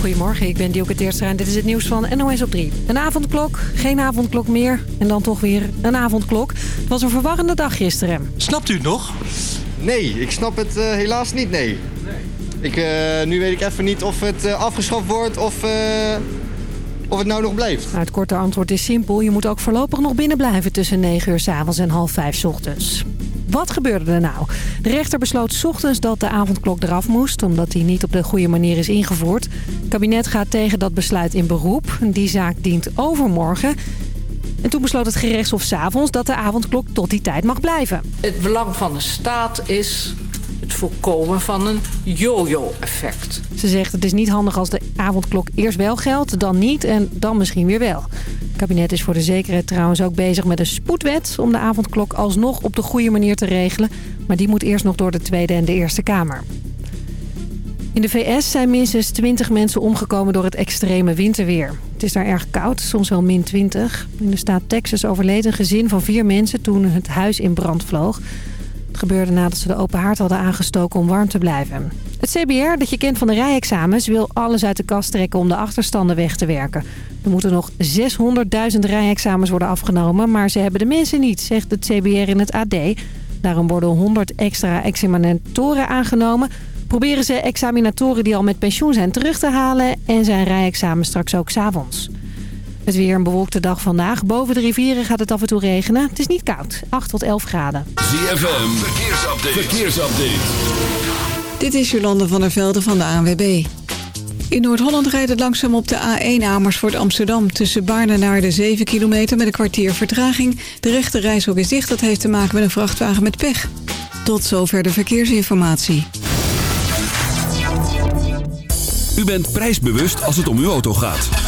Goedemorgen, ik ben Dielke Teerstra en dit is het nieuws van NOS op 3. Een avondklok, geen avondklok meer en dan toch weer een avondklok. Het was een verwarrende dag gisteren. Snapt u het nog? Nee, ik snap het uh, helaas niet, nee. Ik, uh, nu weet ik even niet of het uh, afgeschaft wordt of, of het nou nog blijft. Nou, het korte antwoord is simpel. Je moet ook voorlopig nog binnen blijven tussen 9 uur s avonds en half 5 s ochtends. Wat gebeurde er nou? De rechter besloot s ochtends dat de avondklok eraf moest... omdat die niet op de goede manier is ingevoerd. Het kabinet gaat tegen dat besluit in beroep. Die zaak dient overmorgen. En toen besloot het gerechtshof s'avonds dat de avondklok tot die tijd mag blijven. Het belang van de staat is het voorkomen van een yo-yo-effect. Ze zegt het is niet handig als de avondklok eerst wel geldt, dan niet en dan misschien weer wel. Kabinet is voor de zekerheid trouwens ook bezig met een spoedwet... om de avondklok alsnog op de goede manier te regelen. Maar die moet eerst nog door de Tweede en de Eerste Kamer. In de VS zijn minstens 20 mensen omgekomen door het extreme winterweer. Het is daar erg koud, soms wel min 20. In de staat Texas overleed een gezin van vier mensen toen het huis in brand vloog. Gebeurde nadat ze de open haard hadden aangestoken om warm te blijven. Het CBR, dat je kent van de rijexamens, wil alles uit de kast trekken om de achterstanden weg te werken. Er moeten nog 600.000 rijexamens worden afgenomen, maar ze hebben de mensen niet, zegt het CBR in het AD. Daarom worden 100 extra examinatoren aangenomen. Proberen ze examinatoren die al met pensioen zijn terug te halen en zijn rijexamen straks ook s'avonds. Het weer een bewolkte dag vandaag. Boven de rivieren gaat het af en toe regenen. Het is niet koud. 8 tot 11 graden. ZFM, verkeersupdate. verkeersupdate. Dit is Jolande van der Velde van de ANWB. In Noord-Holland rijdt het langzaam op de A1 Amersfoort Amsterdam... tussen Baarne naar de 7 kilometer met een kwartier vertraging. De rechte reishok is dicht, dat heeft te maken met een vrachtwagen met pech. Tot zover de verkeersinformatie. U bent prijsbewust als het om uw auto gaat.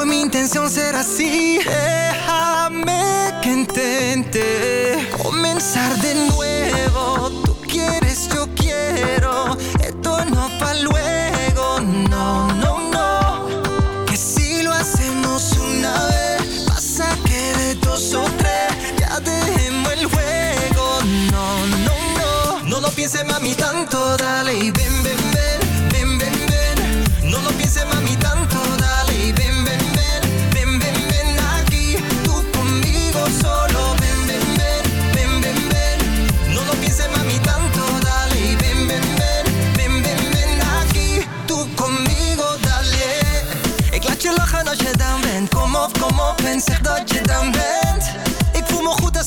fue mi intención ser así. Déjame que intente comenzar de nuevo. Tú quieres, yo quiero. Esto no pa' luego, no, no, no. Que si lo hacemos una vez, pasa que de dos o tres ya dejemos el juego. No, no, no. No lo pienses, mami, tanto. Dale y ven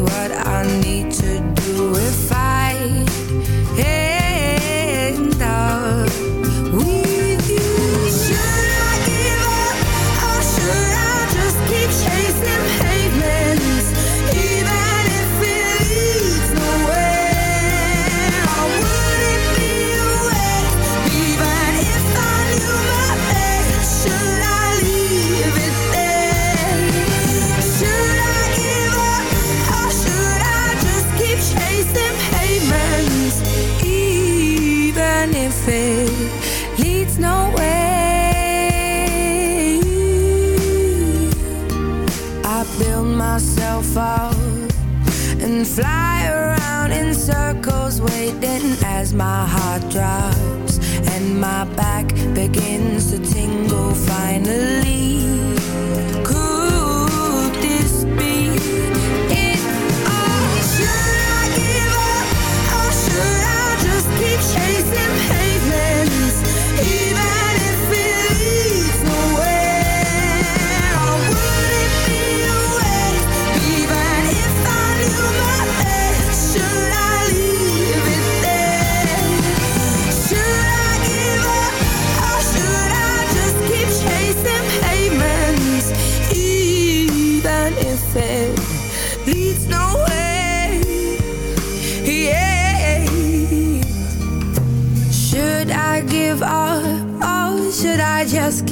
what back begins to tingle finally.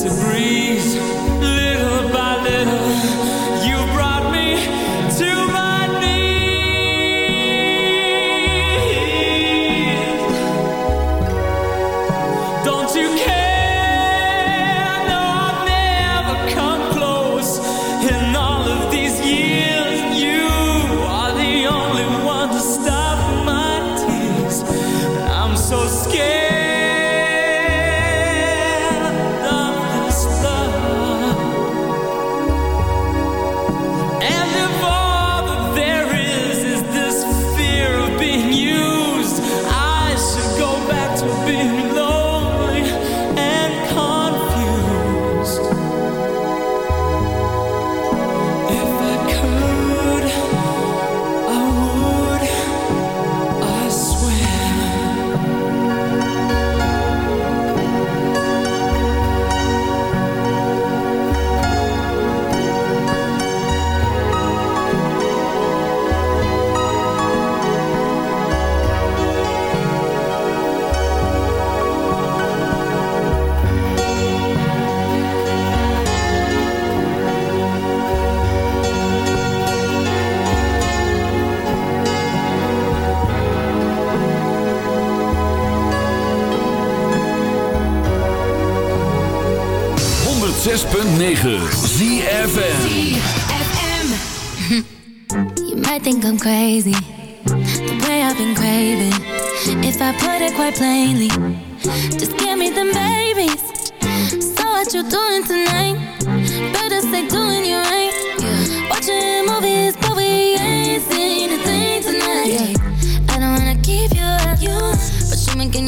it's a breeze.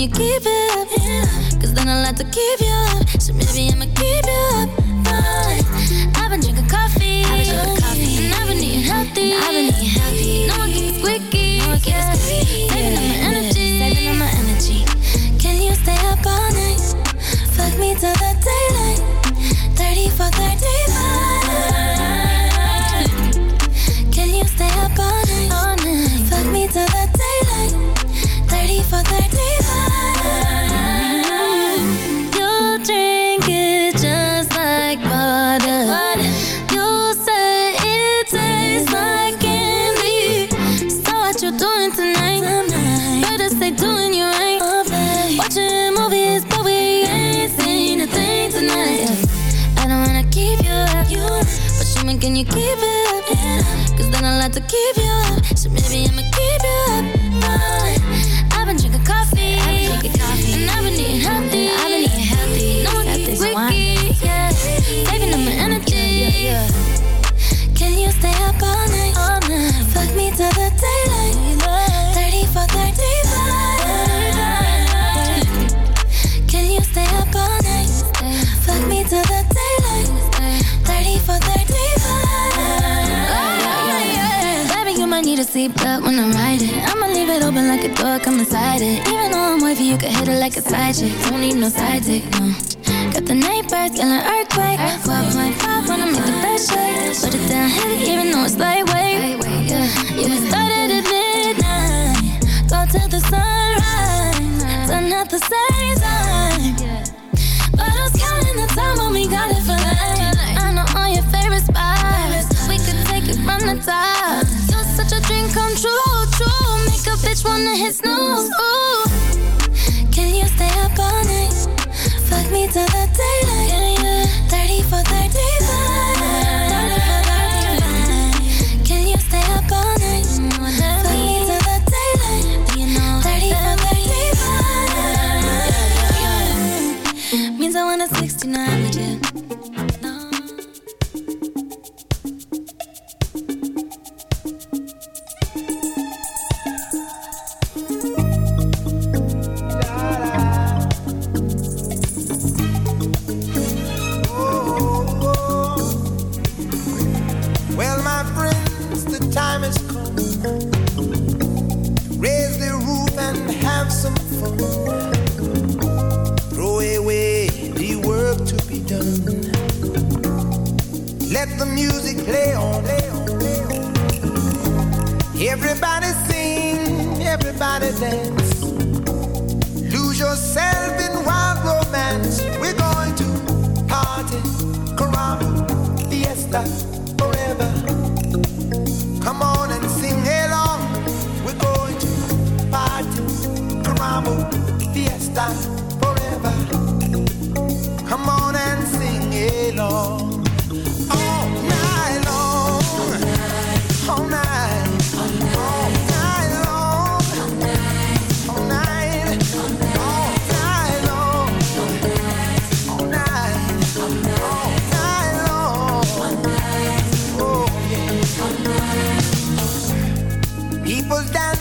You keep it up? Cause then I'll have to keep you up. So maybe I'ma keep you up. Fine. I've been drinking coffee. I've been drinking coffee. And I've been eating healthy. I've been eating healthy. No one keeps squeaky. No one keeps squeaky. Saving up my energy. Saving up my energy. Can you stay up all night? Fuck me till the a door, come inside it. Even though I'm wavy, you can hit it like a side chick. Don't need no side dick, no. Got the neighbors, killing earthquake. 12.5 wanna make the best shake. Put it down heavy, even though it's lightweight. Yeah, yeah, started at midnight. Go till the sunrise. Wanna hit snooze. Can you stay up all night? Fuck me till the daylight.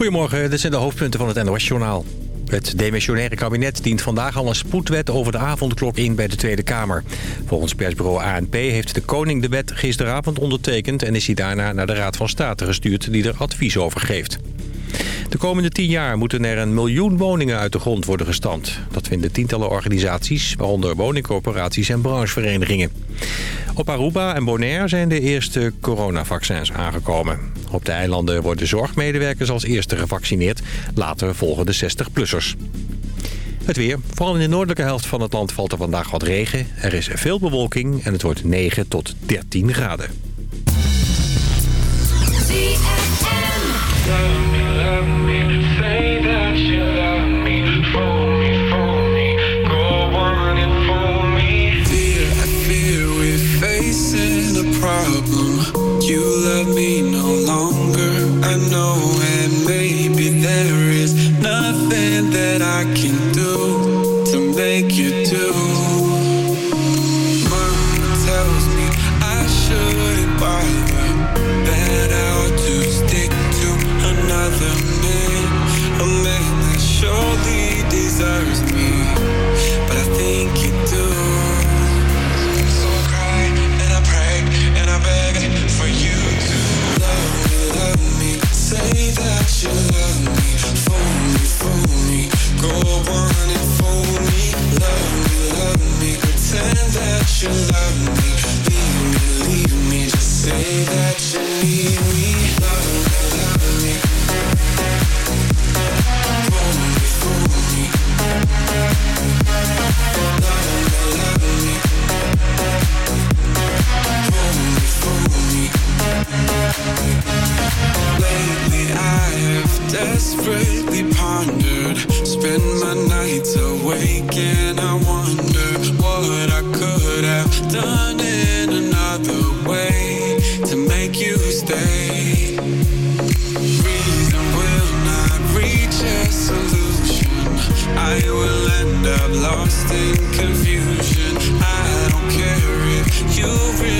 Goedemorgen, dit zijn de hoofdpunten van het NOS-journaal. Het demissionaire kabinet dient vandaag al een spoedwet over de avondklok in bij de Tweede Kamer. Volgens persbureau ANP heeft de koning de wet gisteravond ondertekend... en is hij daarna naar de Raad van State gestuurd die er advies over geeft. De komende tien jaar moeten er een miljoen woningen uit de grond worden gestampt. Vinden tientallen organisaties, waaronder woningcorporaties en brancheverenigingen. Op Aruba en Bonaire zijn de eerste coronavaccins aangekomen. Op de eilanden worden zorgmedewerkers als eerste gevaccineerd. Later volgen de 60-plussers. Het weer. Vooral in de noordelijke helft van het land valt er vandaag wat regen. Er is veel bewolking en het wordt 9 tot 13 graden. Problem. You love me no longer. I know, and maybe there is nothing that I can lost in confusion. I don't care if you really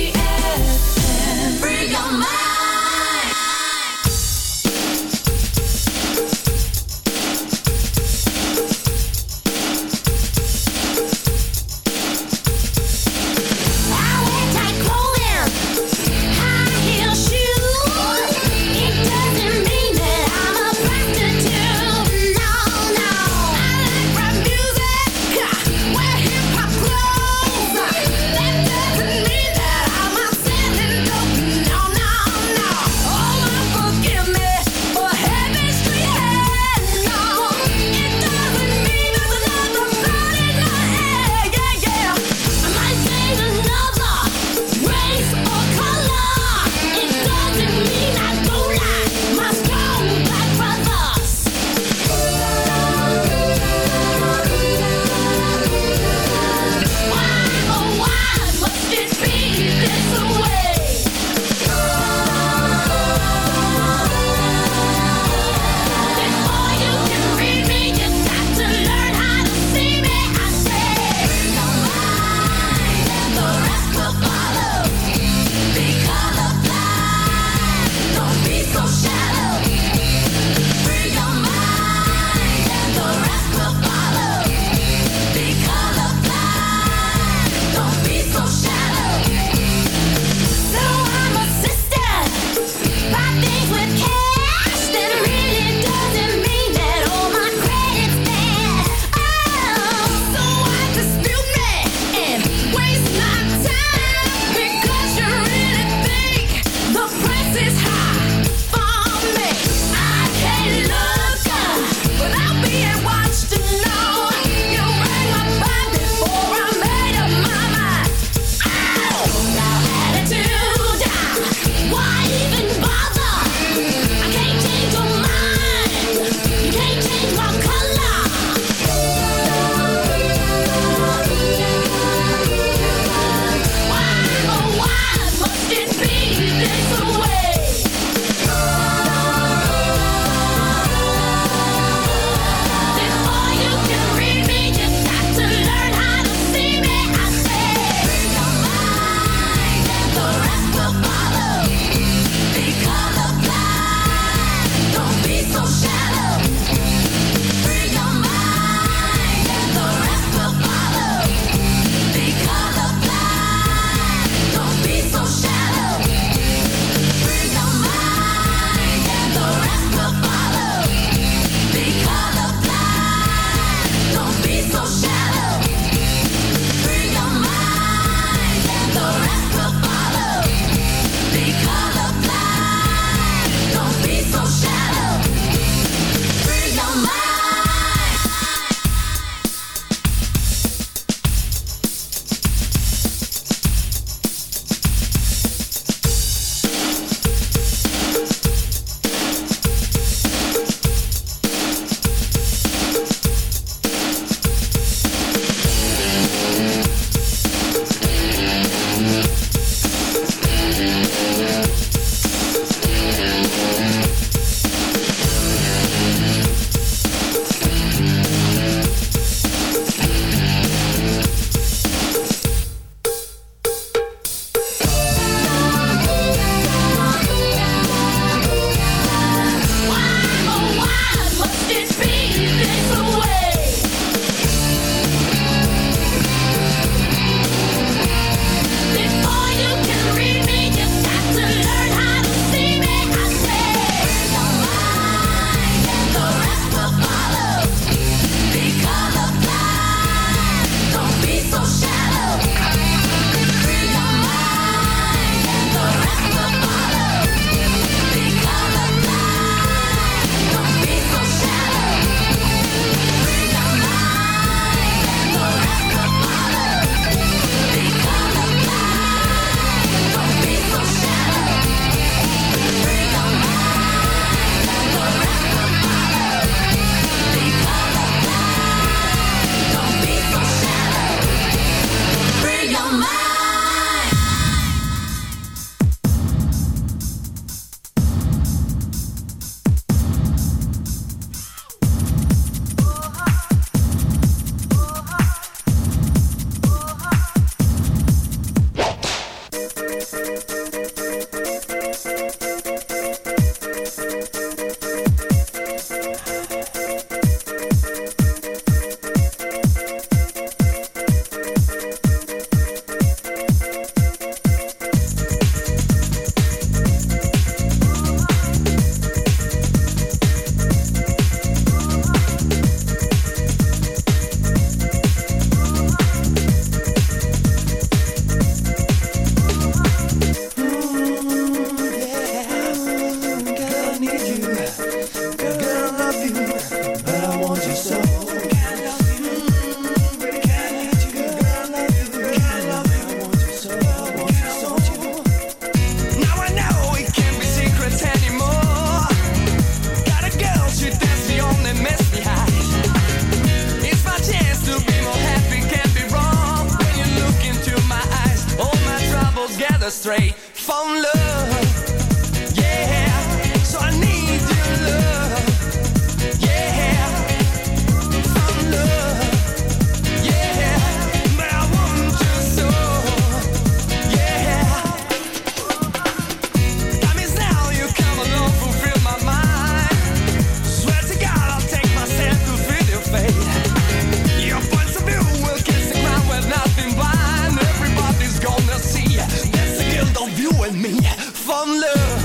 from love.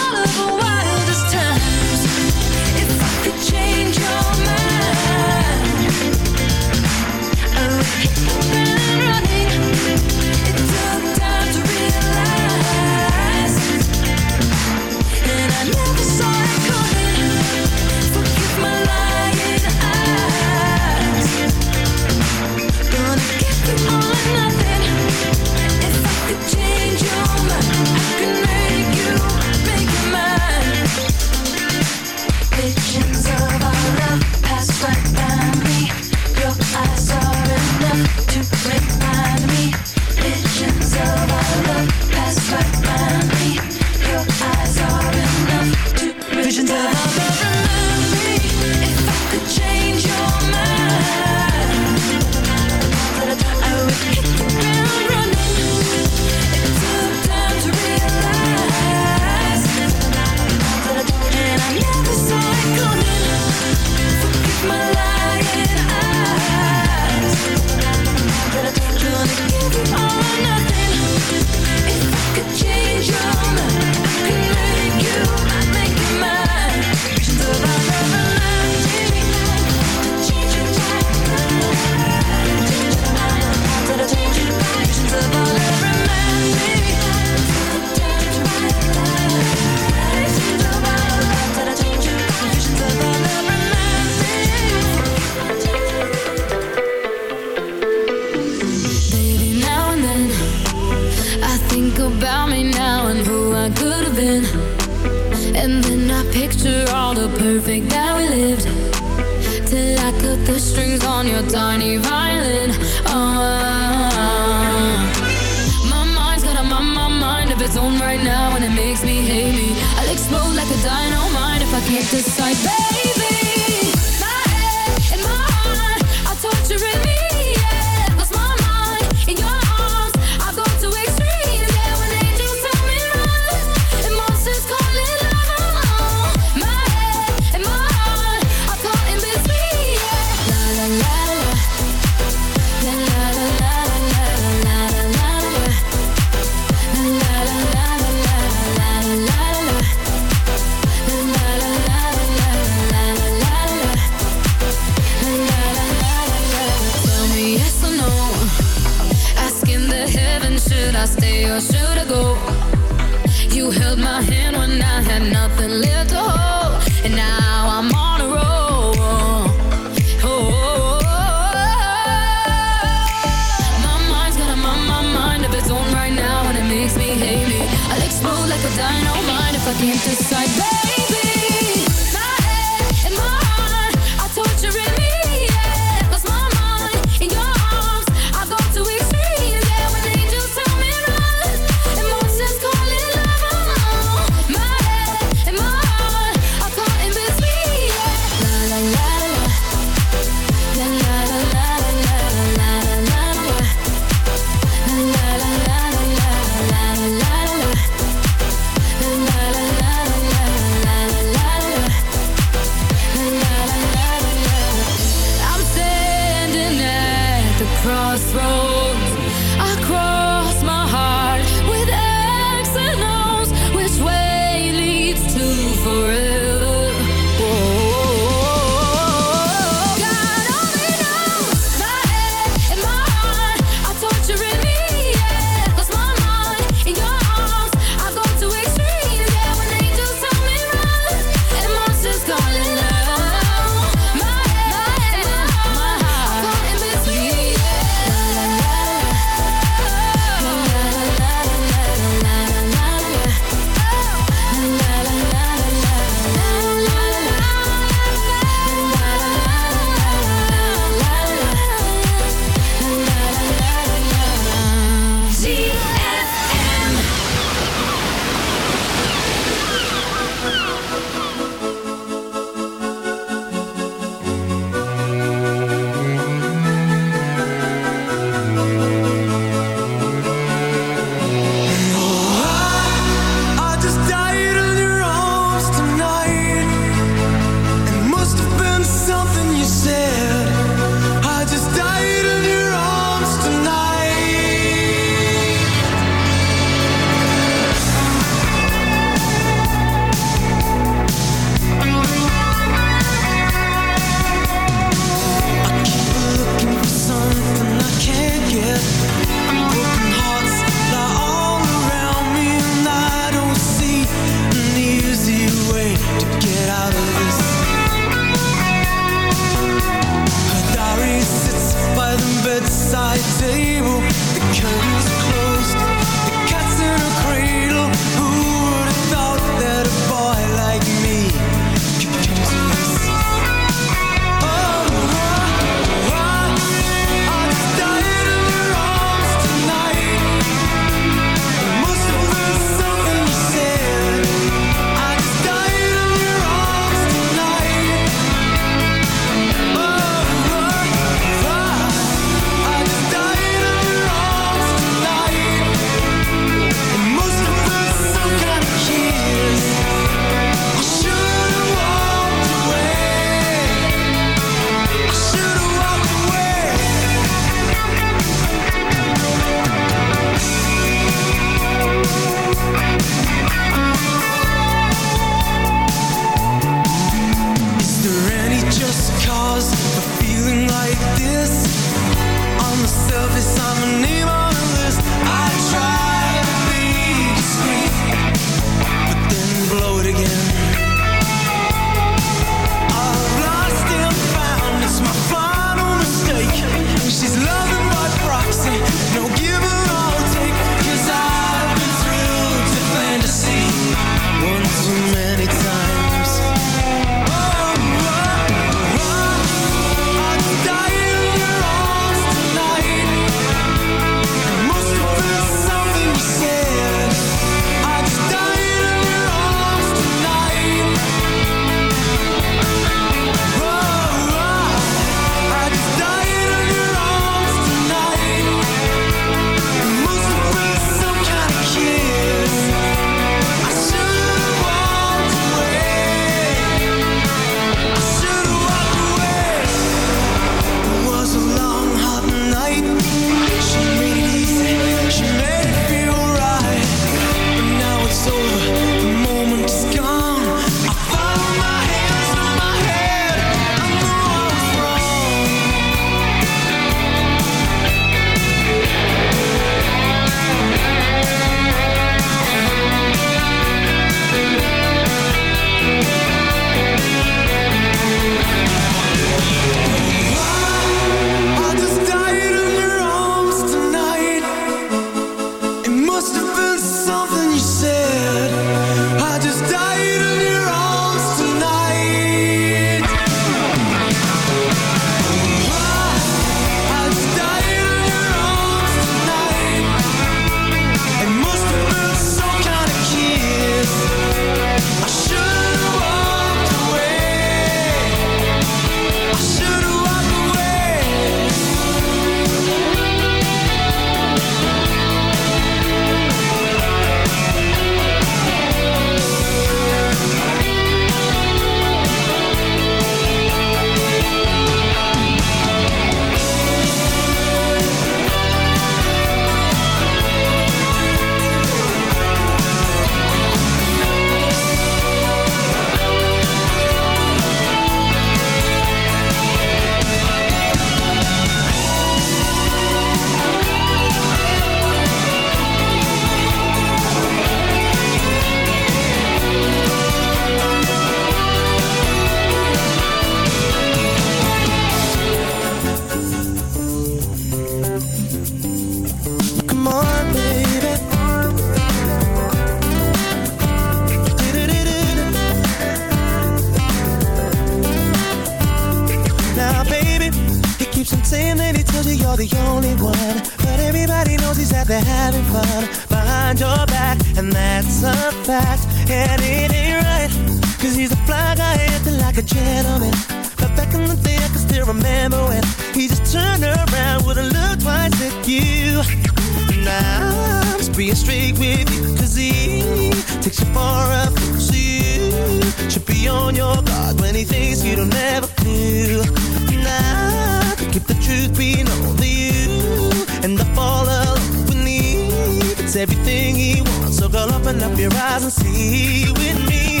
Everything he wants, so girl, open up your eyes and see with me.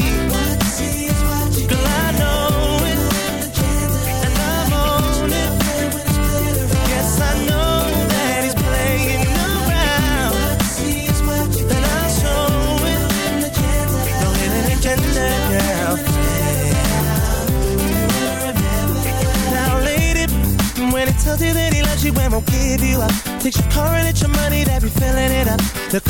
Girl, I know it, and I'm on it. Yes, I know that he's playing around. Then I'll show it. No hidden agenda, girl. Now, lady, when he tells you that he loves you and won't give you up, takes your car and it's your money that be filling it up. Look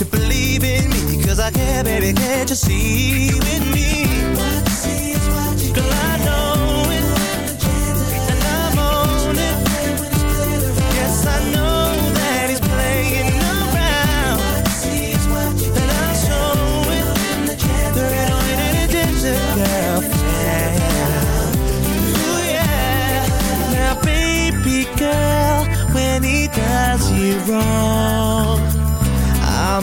should believe in me. Cause I care, baby, can't you see with me? Girl, I know and I'm on it. Yes, I know that he's playing around, and I'll it. Girl. Ooh, yeah. Now, baby girl, when he does you wrong,